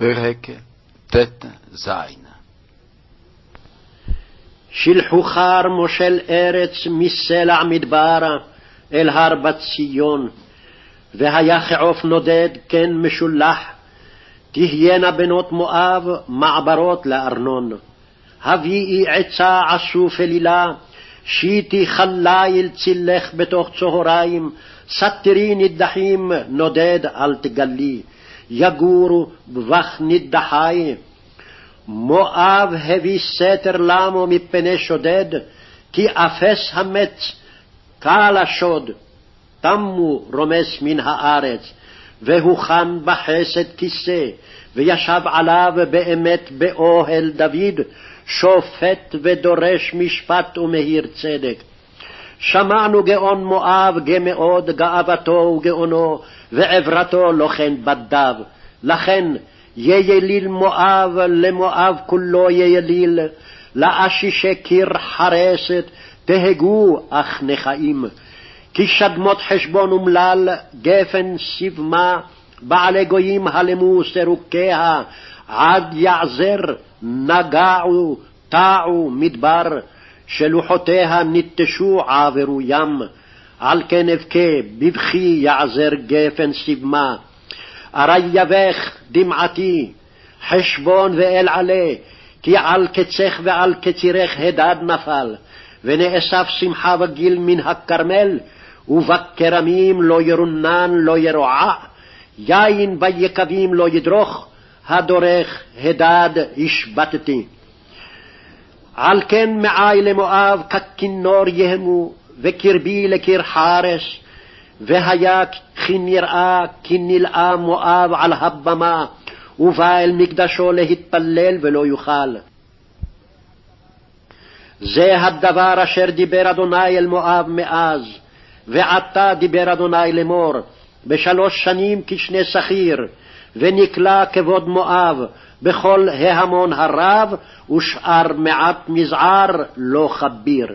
פרק ט"ז שלחו חר מושל ארץ מסלע מדבר אל הר בת ציון, והיה כעוף נודד כן משולח, תהיינה בנות מואב מעברות לארנון. הביאי עצה עשו פלילה, שיטי חליל צילך בתוך צהריים, סתרי נידחים נודד אל תגלי. יגורו בבך נידחי. מואב הביא סתר למו מפני שודד, כי אפס המץ, קל השוד. תמו רומס מן הארץ, והוכן בחסד כיסא, וישב עליו באמת באוהל דוד, שופט ודורש משפט ומהיר צדק. שמענו גאון מואב גמאוד גאוותו וגאונו, ועברתו לא כן בדיו. לכן יליל מואב למואב כולו יליל, לאשישי קיר חרסת תהגו אך נחיים. כי שדמות חשבון אומלל, גפן סיבמה, בעלי גויים הלמו סירוקיה, עד יעזר נגעו, טעו מדבר, שלוחותיה ניטשו עברו ים. על כן אבכה בבכי יעזר גפן סיבמה. ארי יבך דמעתי, חשבון ואל עלה, כי על קצך ועל קצירך הדד נפל, ונאסף שמחה וגיל מן הכרמל, ובכרמים לא ירונן לא ירועע, יין ביקבים לא ידרוך, הדורך הדד השבתתי. על כן מעי למואב ככינור יהמו, וקרבי לקיר חרש, והיה כי נראה כי נלאה מואב על הבמה, ובא אל מקדשו להתפלל ולא יוכל. זה הדבר אשר דיבר אדוני אל מואב מאז, ועתה דיבר אדוני לאמור, בשלוש שנים כשני שכיר, ונקלע כבוד מואב, בכל ההמון הרב, ושאר מעט מזער לא כביר.